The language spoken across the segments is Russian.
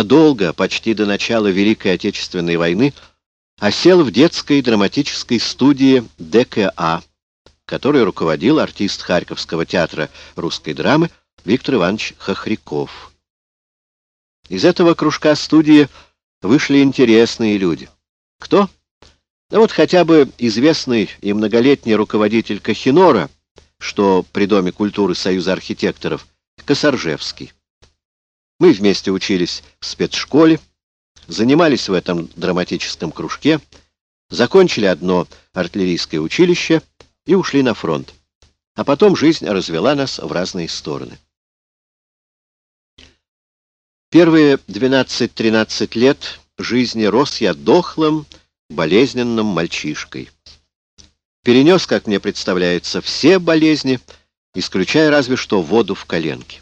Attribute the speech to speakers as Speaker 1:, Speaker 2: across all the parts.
Speaker 1: надолго, почти до начала Великой Отечественной войны, осел в детской драматической студии ДКА, которой руководил артист Харьковского театра русской драмы Виктор Иванович Хохряков. Из этого кружка студии вышли интересные люди. Кто? Да вот хотя бы известный и многолетний руководитель Кахинора, что при Доме культуры Союза архитекторов, Косаржевский. Мы вместе учились в спецшколе, занимались в этом драматическом кружке, закончили одно артиллерийское училище и ушли на фронт. А потом жизнь развела нас в разные стороны. Первые 12-13 лет жизни рос я дохлым, болезненным мальчишкой. Перенес, как мне представляется, все болезни, исключая разве что воду в коленке.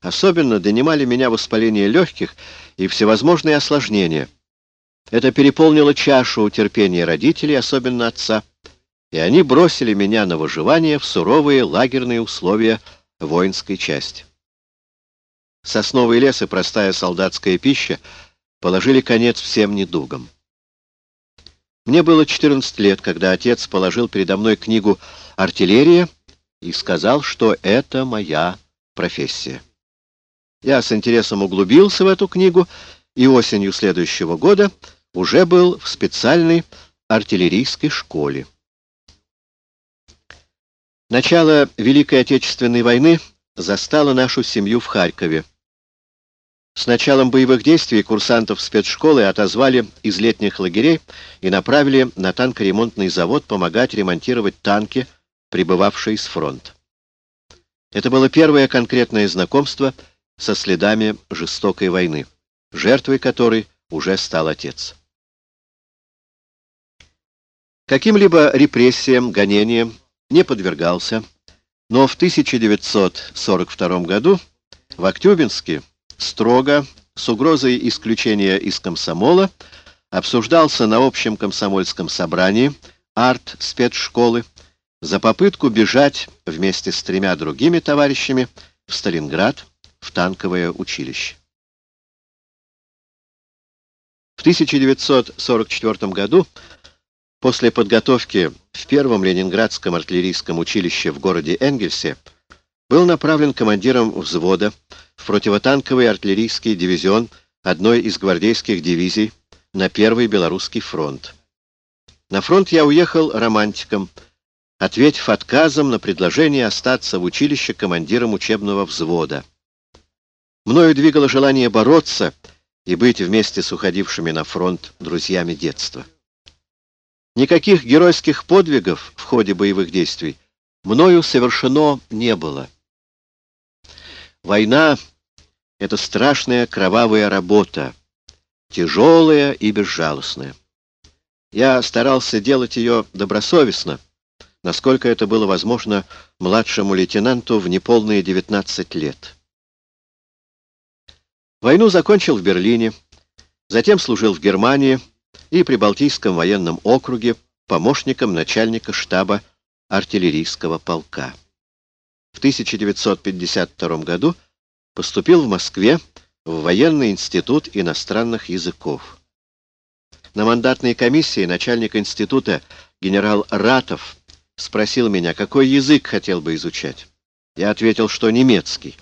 Speaker 1: Особенно донимали меня воспаление легких и всевозможные осложнения. Это переполнило чашу терпения родителей, особенно отца, и они бросили меня на выживание в суровые лагерные условия воинской части. Сосновый лес и простая солдатская пища положили конец всем недугам. Мне было 14 лет, когда отец положил передо мной книгу «Артиллерия» и сказал, что это моя профессия. Я с интересом углубился в эту книгу и осенью следующего года уже был в специальной артиллерийской школе. Начало Великой Отечественной войны застало нашу семью в Харькове. С началом боевых действий курсантов спецшколы отозвали из летних лагерей и направили на танкоремонтный завод помогать ремонтировать танки, прибывавшие с фронта. Это было первое конкретное знакомство со следами жестокой войны, жертвой которой уже стал отец. Каким-либо репрессиям, гонениям не подвергался, но в 1942 году в Актюбинске строго, с угрозой исключения из комсомола, обсуждался на общем комсомольском собрании арт-спецшколы за попытку бежать вместе с тремя другими товарищами в Сталинград в танковое училище. В 1944 году, после подготовки в первом Ленинградском артиллерийском училище в городе Энгельсе, был направлен командиром взвода в противотанковый артиллерийский дивизион одной из гвардейских дивизий на Первый Белорусский фронт. На фронт я уехал романтиком, ответив отказом на предложение остаться в училище командиром учебного взвода. Мною двигало желание бороться и быть вместе с уходившими на фронт друзьями детства. Никаких геройских подвигов в ходе боевых действий мною совершено не было. Война — это страшная кровавая работа, тяжелая и безжалостная. Я старался делать ее добросовестно, насколько это было возможно младшему лейтенанту в неполные 19 лет. Войну закончил в Берлине, затем служил в Германии и при Балтийском военном округе помощником начальника штаба артиллерийского полка. В 1952 году поступил в Москве в Военный институт иностранных языков. На мандатной комиссии начальник института генерал Ратов спросил меня, какой язык хотел бы изучать. Я ответил, что немецкий.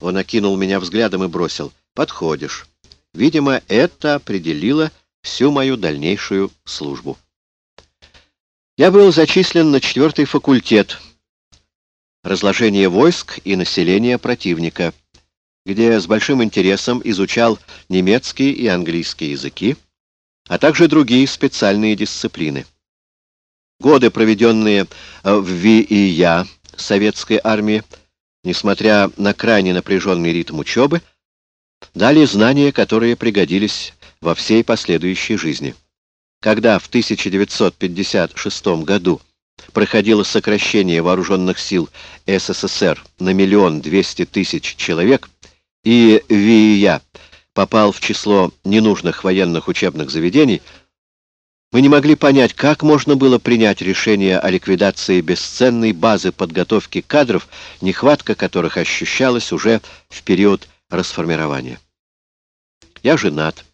Speaker 1: Он окинул меня взглядом и бросил. «Подходишь». Видимо, это определило всю мою дальнейшую службу. Я был зачислен на четвертый факультет «Разложение войск и населения противника», где с большим интересом изучал немецкий и английский языки, а также другие специальные дисциплины. Годы, проведенные в ВИИЯ советской армии, несмотря на крайне напряженный ритм учебы, дали знания, которые пригодились во всей последующей жизни. Когда в 1956 году проходило сокращение вооруженных сил СССР на миллион двести тысяч человек, и ВИИЯ попал в число ненужных военных учебных заведений, мы не могли понять, как можно было принять решение о ликвидации бесценной базы подготовки кадров, нехватка которых ощущалась уже в период расформирования. Я женат.